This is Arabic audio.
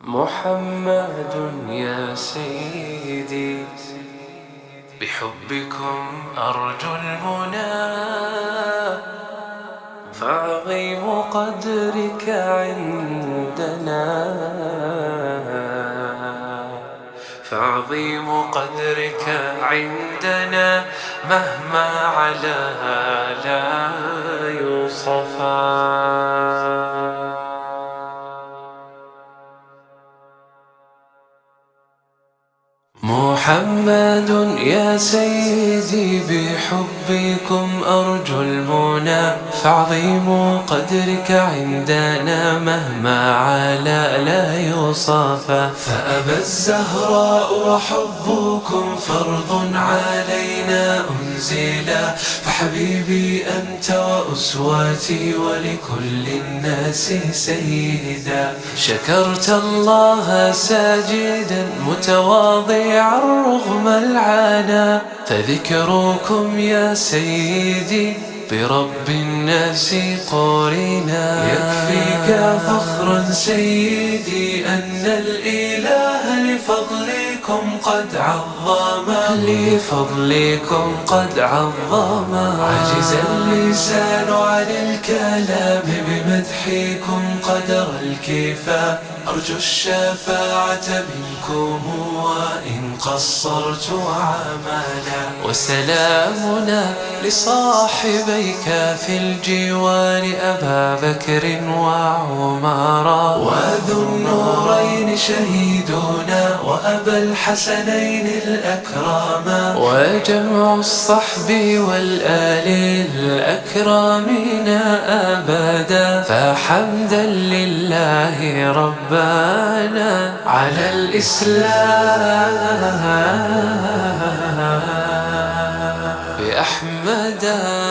محمد يا سيدي بحبكم أرجو المنى. فعظيم قدرك عندنا. فعظيم قدرك عندنا مهما علا لا يوصفا. محمد يا سيدي بحبكم أرجو المنى فعظيم قدرك عندنا مهما علا لا يوصف فأبى الزهراء وحبكم فرض علينا أنزلا فحبيبي أنت وأسواتي ولكل الناس سيدا. شكرت الله ساجدا متواضعا رغم العنا. فذكركم يا سيدي برب الناس قرنا يكفيك فخرا سيدي أن الإله لفضلكم قد عظم. لفضلكم قد عظم. عجز اللسان عن الكلام بمدحكم قدر الكفاء. أرجو الشفاعة منكم وإن قصرت عملا وسلامنا لصاحبيك في الجوار أبا بكر وعمر. وذو النورين شهيدنا وأبا الحسنين الأكراما وجمع الصحب والآل الأكرامين أبدا. فحمدا لله ربنا على الإسلام. بأحمدا